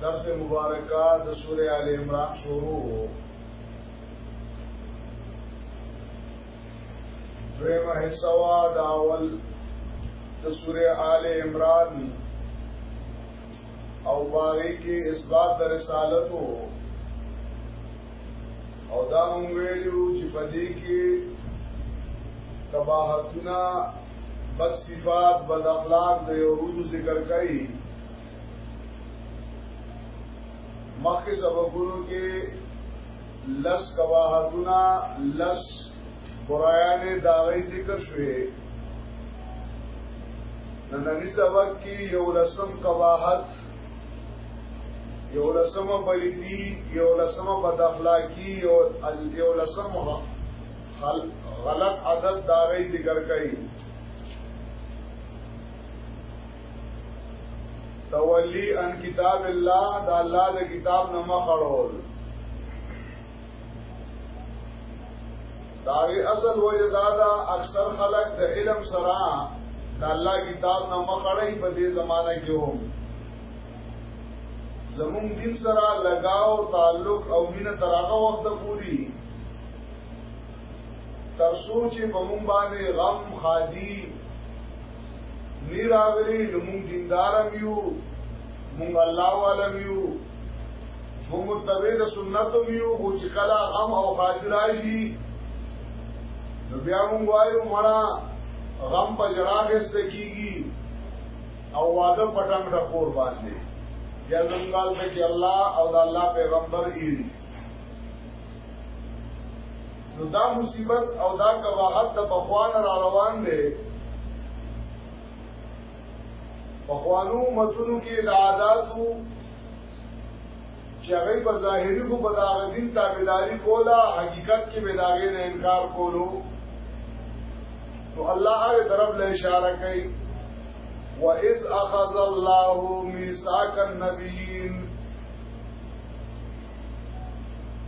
درس مبارکه د سوره ال عمران شروع دویمه حصہ وا د اول د سوره آل عمران او باغی کې اثبات د رسالت او دا هم ویلو چې پدې کې تباہتنا بد صفات بد اخلاق د يهود ذکر کوي مخکې سبقونو کې لس کواهدونه لس برایان داغی ذکر شوه نننی سبق کې یو لسم کواهد یو لسم بلیدی یو لسم بد اخلاقی یو لسم غلط عدد دا غي ذکر کوي تولی ان کتاب الله دا الله د کتاب نه مخړول دا اصل وجه دا دا اکثر خلق د علم سره د الله کتاب نه مخړی په دې زمانہ کې هم زمون دین سره لگاو تعلق او مینه تر هغه وخت پوری تر سوچې په مونږ باندې غم خادي نی راغلی نو مونږ دیندارم یو مونږ الله عالم یو مونږ متبع د سنتو یو خو چې کله غم او خادي راشي نو بیا مونږ وایو مړه غم په جړا خسته کیږي او واده پټنګ د کور باندې یا زموږ الله او د الله پیغمبر ایری نو دا مصیبت او دا قواحت د پخوان را روان دی پخوانو متونو کې د عاداتو چې هغه په ظاهري خو په داغه دین تابعداري کوله حقیقت کې به داغه نه انکار کولو نو الله هغه طرف له اشاره کوي وَإِذْ أَخَذَ اللَّهُ مِيثَاقَ النَّبِيِّينَ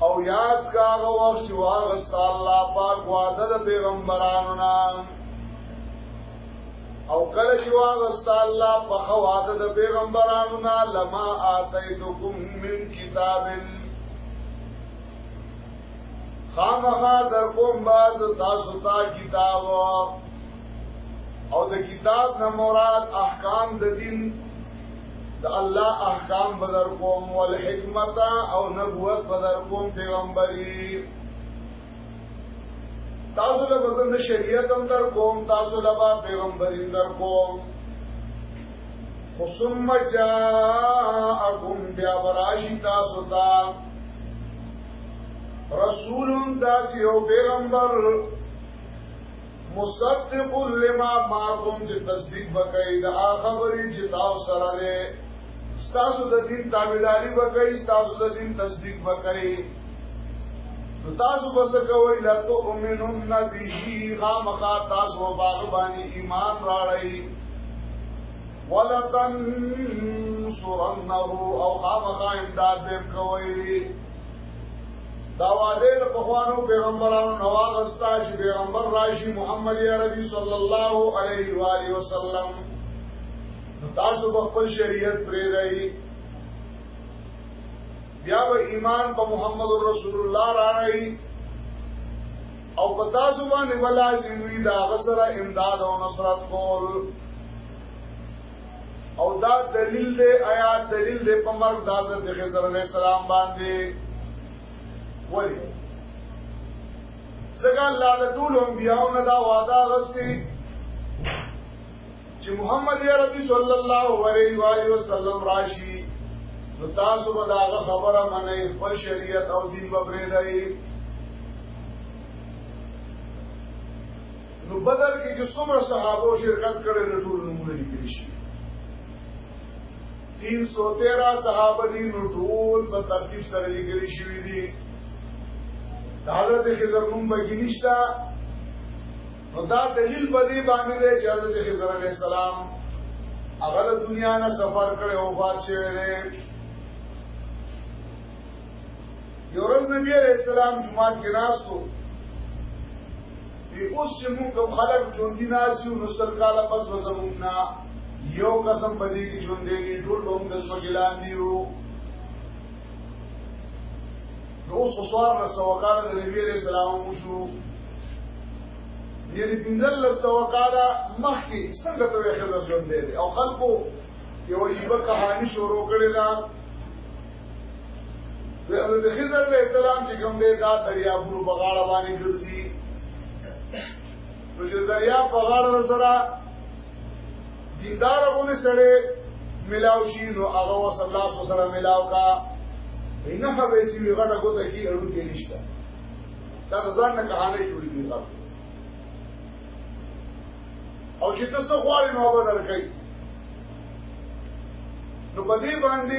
او یاد کا هغه وخت چې واغست الله پاک وعده د پیغمبرانو نه او کله چې واغست الله په خواده د پیغمبرانو نه لما اتیتکم من کتاب خامخا در کوم باز تاسو ته کتاب او د کتاب نه مراد احکام د دین د الله احکام بدر کوم ول حکمت او نبوت بدر کوم پیغمبري تاسو له بدن شریعت هم در کوم تاسو له پیغمبري در کوم ثم جاءكم بیا براشی تاسو ته رسول داسی او پیغمبر مصدق لما معكم چې تصدیق وکړي د خبرې چې تاسو سره ده تاسو د دین تابعداري وکړي تاسو د دین تصدیق وکړي نو تاسو بس کوي لا تؤمنون به خامخا تاسو په باغ باندې ایمان راړئ ولا تنصرنه او خامخا امداد به کوي دا وعده د پخوانو پیغمبرانو نو واغستا چې پیغمبر راشي محمد عربي صلی الله علیه و علیه وسلم تاسو په خپل شریعت پرې راي بیا به ایمان په محمد رسول الله را راي او په تاسو باندې ولازم وي دا غسر امداد او نصرت کول او دا دلیل دی آیا دلیل دی په مرګ د حضرت خضر علیہ السلام باندې ولی ځکه الله د ټول انبیانو نه دا وعده غوښتي چې محمد عربي صلی الله علیه و علیه وسلم راشي نو تاسو به دا خبره منئ خپل شریعت او دین به پرې نو بدر کې چې څومره صحابه شرکت کړي نو ټول نمونه لیکل شي 313 صحابه دي نو ټول په ترتیب سره لیکل شوی دي حضرت خضر نوم بګی نشتا نو دا دلیل په دې باندې دی چې حضرت خضر علیه السلام هغه د دنیا نه سفر کړي او وفات شوی دی یو ورځ نبی علیہ السلام جمعه کې ناستو وی اوس چې موږ کوم خلک ژوندۍ ناس یو نو سل کاله پس وزموږ نه یو قسم بدی کې ژوندې نه ټول به موږ په ګلان دیو نو اوس سوار رسو کاله د نبی علیہ السلام مو شو یعنی پنځل رسو کاله مخکې څنګه ته خزر ژوندې او خلکو یو عجیب کہانی شروع کړې ده حضرت خضر علیہ السلام چې کوم دی دا دریابونو په غاړه باندې ګرځي نو چې دریاب په غاړه سره دیندار غونې سره ملاو شي نو هغه صلی الله علیه وسلم ملاو کا نه به سی غټه کوته کی اړو کې نشته دا ځان نه کهانه جوړی دی او چې تاسو غواړئ نو به درکې نو بدی باندې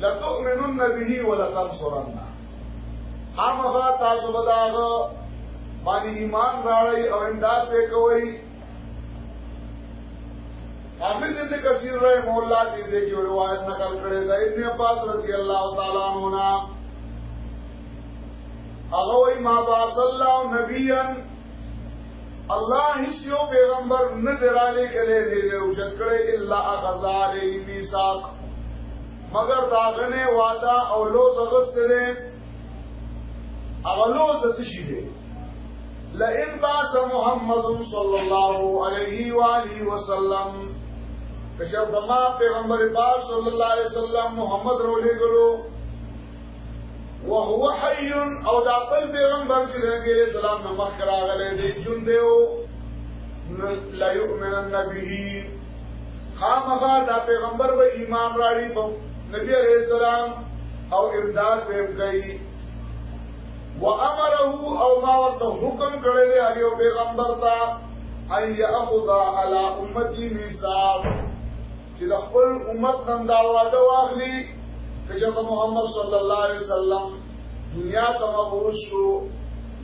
لتؤمنن به ولتنصرنه خامخا تاسو به داغه باندې ایمان راړی او امداد به کوي حافظ ابن کثیر رحم الله دې دې کې روایت نقل کړی دا ابن عباس رضی الله تعالی عنہ نا هغه ما باص الله نبیان الله هیڅ یو پیغمبر نه دراله کړي دی او چې کړي الا غزالی میثاق مگر دا غنه وعده او لو زغستره اولو د څه شي دی لئن باس محمد صلی الله علیه و آله وسلم کچر دما پیغمبر پاک صلی الله علیه وسلم محمد رولې ګلو وهو حي او دا بل پیغمبر چې د نبی عليه السلام نه مخ راغلی دی جون دی او لا يؤمنن به خامخا دا پیغمبر به ایمان راړي په نبی عليه السلام او امداد به کوي وامره او ما ورته حکم کړی دی هغه پیغمبر ته اي اخذ على امتي ميثاق چې د خپل امت نن دا وعده واخلي چې جناب محمد صلی الله علیه وسلم دنیا ته مبعوث شو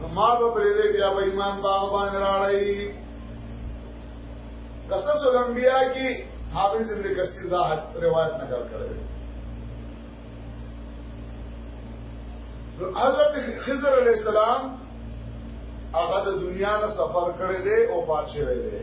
نو ما به پرې بیا به ایمان باغ باندې راړی قصص الانبیاء کی حافظ ابن کثیر دا روایت نقل کړی نو حضرت خضر علیہ السلام هغه د دنیا نه سفر کړی دی او پات شوی دی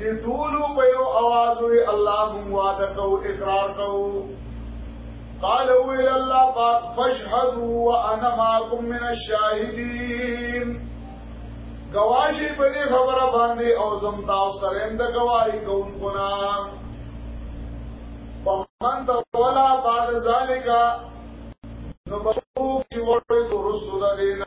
د ټولو په یو आवाज وی الله مون وعده کو اقرار کو قال ویل الله پاک فشهدوا وانا معكم من الشاهدين گواہی په دې خبره باندې او زم تاسو سره د گواہی کوونکو نه پمن ته ولا بعد ذالک نو بشوک چې ورته رسول الله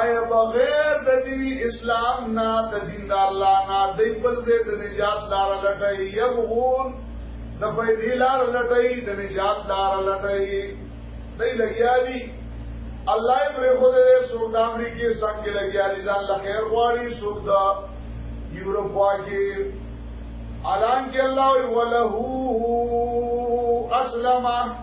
آیا بغیر د دین اسلام نه د دین د الله نه د بل ځای د نجات لار لټي یبغون د فیدی لار لټي د نجات لار لټي دای لګیا دي الله یې پر خود دې سوق د امریکای څنګه لګیا دي ځان له خیر غواړي سوق د یورپ واګي الان کې الله وله اسلمه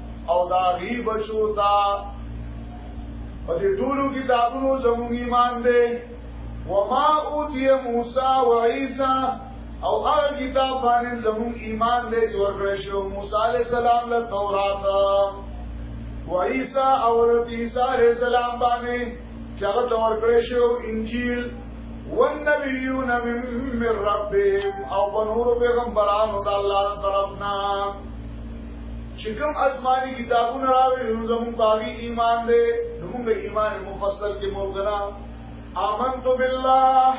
او دا غي بچو تا په دې ټولو کتابونو زموږ ایمان دی وما اوتی موسی و عیسی او هغه کتاب باندې زموږ ایمان دی چې ورکړی شو موسی علی السلام له تورات و عیسی او عیسی علی السلام باندې چې هغه تور کړی شو انجیل والنبیون من من ربهم او بنور پیغمبرانو د الله طرفنا چې کوم آسماني کتابونه راوړي نو زموږ باغی ایمان دی نو موږ ایمان مفصل کې مو غنا آمنت بالله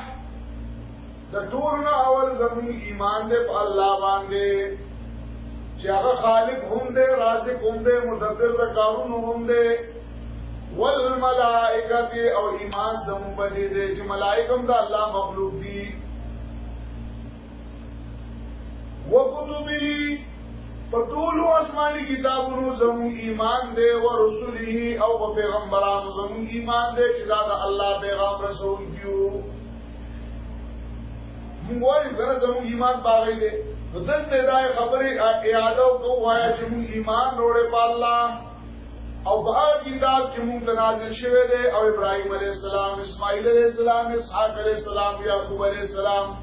د ټول نه اول زموږ ایمان دی په الله باندې چې هغه خالق هم دی رازق هم دی مدبر د کارونو هم دی والملائکه او ایمان زموږ باندې دی چې ملائکه هم د الله مخلوق دي وکتبه په ټول آسماني کتابونو زموږ ایمان دی او رسوله او په پیغمبرانو زموږ ایمان دی چې دا د الله پیغام رسول کیو موږ وایو دا زموږ ایمان باغی دی نو دلته دا خبره اعاده کوه چې موږ ایمان وروړې په الله او په هغه کتاب کې مونږ ته نازل شوی دی او ابراهيم عليه السلام اسماعيل عليه السلام اسحاق عليه السلام يعقوب عليه السلام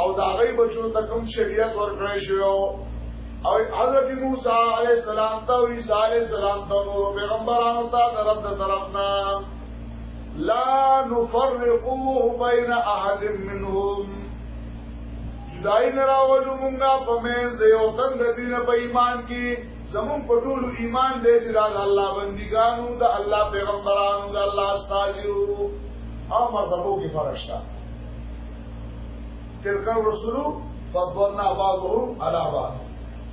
او دا غي بچو ته کوم شریعت ورکړی شو او حضرت موسی عليه السلام ته او عيسى عليه السلام ته نور پیغمبرانو ته رب د طرفنا لا نفرقوه بين احد منهم جدائی نراولو مونږه په مې د یو تن د دین په ایمان کې زمون په ټول ایمان دې چې دا الله بندګانو دا الله پیغمبرانو دا الله استاجو او مرتبو کې فرشتہ تلک الرسل فضلنا بعضهم على بعض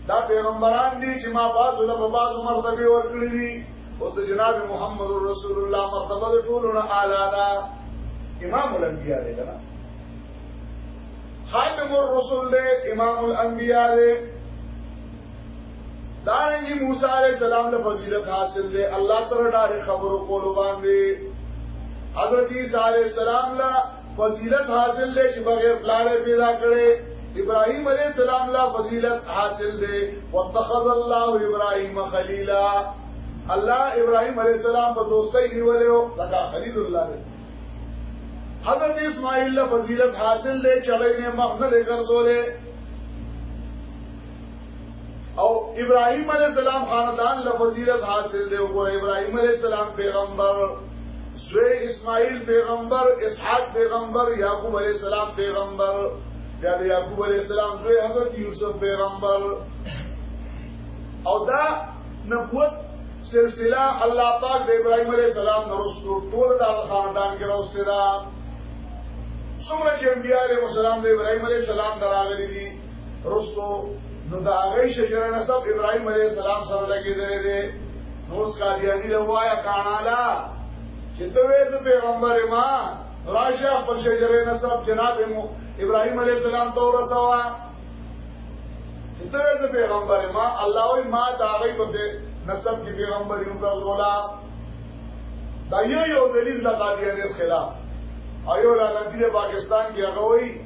دا پیغمبران دي چې ما بعض له بعض مرتبه ورکړي دي او د جناب محمد رسول الله مرتبه ټول نه اعلی ده امام الانبیاء دی دا خاتم الرسل دی امام الانبیاء دی دارنګي موسی عليه السلام له فضیلت حاصل دی الله سره ډاره خبرو کولو باندې حضرت عیسی عليه السلام له فضیلت حاصل دی چې بغیر پلان پیدا کړي ابراهيم عليه السلام له فضیلت حاصل دی واتخذ الله ابراهيم خليلا الله ابراهيم عليه السلام په دوستۍ نیولیو دا خلیل الله دی حضرت اسماعیل له فضیلت حاصل دی چړې نه مخ نه ګرځولې او ابراهيم عليه السلام خاندان له فضیلت حاصل دی او ابراهيم عليه السلام پیغمبر زوی اسماعیل پیغمبر اسحاق پیغمبر یعقوب عليه السلام پیغمبر بیا د یعقوب علی السلام دوی حضرت یوسف پیغمبر او دا نبوت سلسله الله پاک د ابراهیم علی السلام نورستو ټول دا خاندان کې راوستي دا څومره چې انبیاء علیهم السلام د ابراهیم علیه السلام دراغلي دي رستو نو دا هغه شجره نسب ابراهيم عليه السلام سره لګیدلې ده نو اس قادیانی له وایا کانالا چې ته وې پیغمبر ما راشه خپل شجره نسب جناب ابراهيم عليه السلام ته ورسوا چې ته وې پیغمبر ما الله وي ما دا غي په نسب کې پیغمبر یو ګرځولا دا یو یو دلیل د قادیانیت خلاف ایو لا ندی پاکستان کې هغه وایي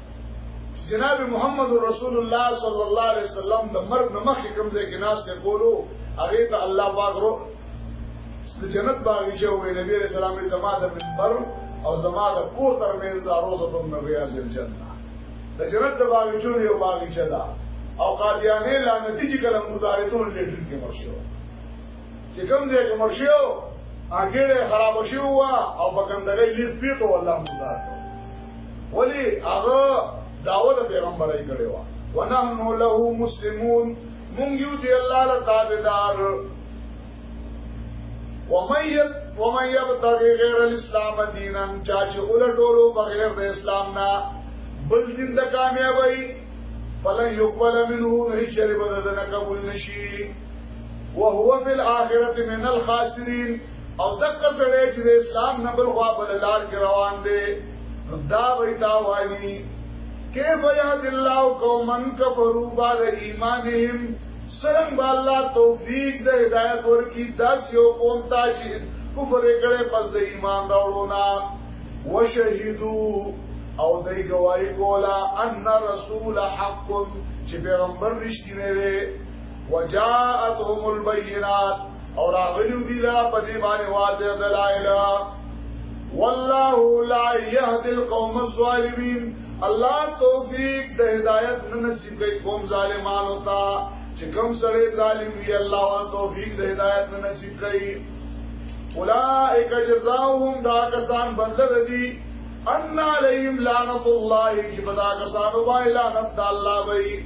جناب محمد رسول الله صلی الله علیه وسلم د مرګ نه مخکې کوم ځای کې ناس ته بولو هغه ته الله پاک رو د جنت باغی چې وې نبی رسول الله زما د منبر او زما د کور تر مې زارو زتم نبی ازل جنت د جنت د باغی چې یو باغی چې دا او قادیانه لعنتی چې کله مردارتون لیټر کې مرشو چې کوم ځای کې مرشیو اګیره خراب شي وا او په ګندګۍ لید پیته والله مدار ولی هغه داوود پیغمبرای کړي وا ونحن له مسلمون مونږ یو دی الله له تابعدار ومن ومن يبتغي غير الاسلام دينا چا چې ولټولو بغیر د اسلام نه بل دین د کامیابی فلن یقبل منه نه شرب د نه قبول نشي وهو فی الاخرت من الخاسرین او دغه سړی چې د اسلام نه بل خوا بل لار کې روان دی دا وی دا وایي کیف یهد الله قوما کفروا بعد ایمانهم سرنګ با الله توفیق د هدایت ورکی داس یو قوم ته چې کفر کړي پس د ایمان راوړو نا وشهدو او دای گواہی کولا ان رسول حق چې پیغمبر رښتینی دی وجاءتهم البينات اور اغلیو دی دا پدی باندې واضح دلائل والله لا يهدي القوم الظالمين الله توفیق د هدایت نه نصیب کوي قوم ظالمانو ته چې کوم سره ظالم وي الله او توفیق د هدایت نه نصیب کوي اولائک جزاؤهم دا کسان بدل دي ان علیهم لعنت الله چې بدا کسانو باندې لعنت الله وي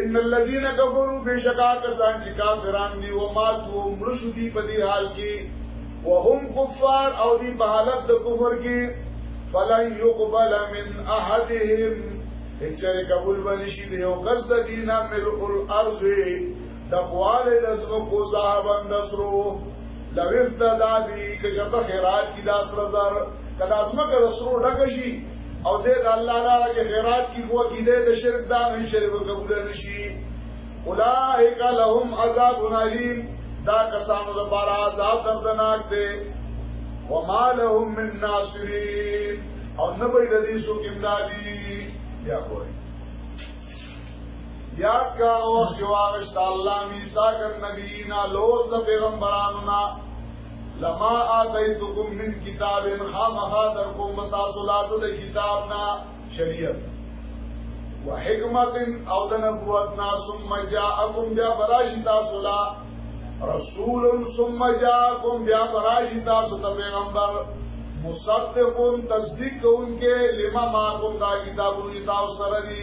ان الذين كفروا بشکا کسان چې کافران دي او مات وو مړ شو دي په دې حال کې وهم کفار او دي په حالت د کفر کې فلن يقبل من احدهم اچره قبول بنشي دی او کس د دینه مل الارض د قواله د زمو کو صاحبان د سرو لو افتدا بی کجب خیرات کی داس رزر کدا اسمه کدا سرو ډک شي او دې د الله لپاره کې خیرات کی هو کې دې د شرک دا نه شرک قبول نشي اولائک لهم عذاب علیم دا کسانو د بار عذاب دردناک دی وما لهم من ناصرین او نه به د دې سو امدادي بیا کوي یاد کا او سواغشت الله میثاق النبینا لوز د پیغمبرانو نه لما آتیتکم من کتاب خامخا در کوم تاسو لاسو د کتاب نه شریعت و حکمت او د نبوت نه ثم جاءکم بیا براشی تاسو لا رسول ثم جاءکم بیا براشی تاسو ته پیغمبر مصدقون تصدیق کوونکې لما ما کوم دا کتابونه تاسو سره دي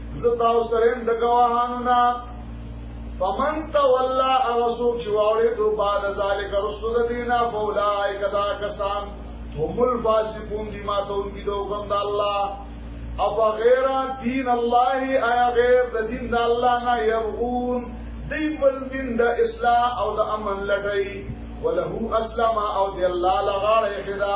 زتا او سرین د گواهانو نا فمن تولا اغسو چواوڑی دو بعد ذالک رسو دا دینا فولائی کدا کسان هم الفاسقون دی ما تو انکی دو کم دا اللہ او غیر دین الله ایا غیر د دین د الله نه یبغون دی بل دین د اسلام او د امن لټی وله اسلم او د الله لغړ خدا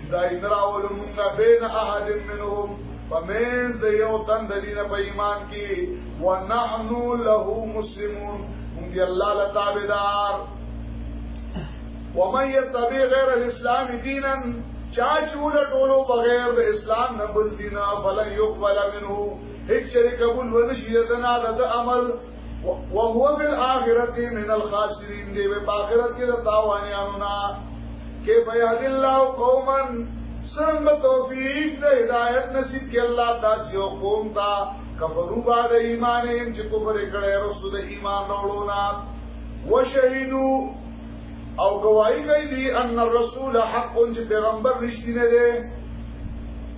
جدای نراول مونږه بین احد منهم فمنز د یو تن د دینه په ایمان کې ونحن له مسلمون مونږ دی الله له تابعدار ومن يتبع غیر الاسلام دینا چا چول ټولو بغیر د اسلام نه بل دینه فلن يقبل منه هیڅ شریک قبول ونشي دنا د عمل وهو بالآخرت من الخاسرین دی په آخرت کې د تاوانیانو نه کې بیاد الله قوما سرنګ توفیق د هدایت نصیب کې الله تاسو یو قوم تا کفرو بعد ایمان هم چې کفر کړي رسول د ایمان وروړونا وشهدو او گواہی کوي ان الرسول حق چې پیغمبر رښتینه دی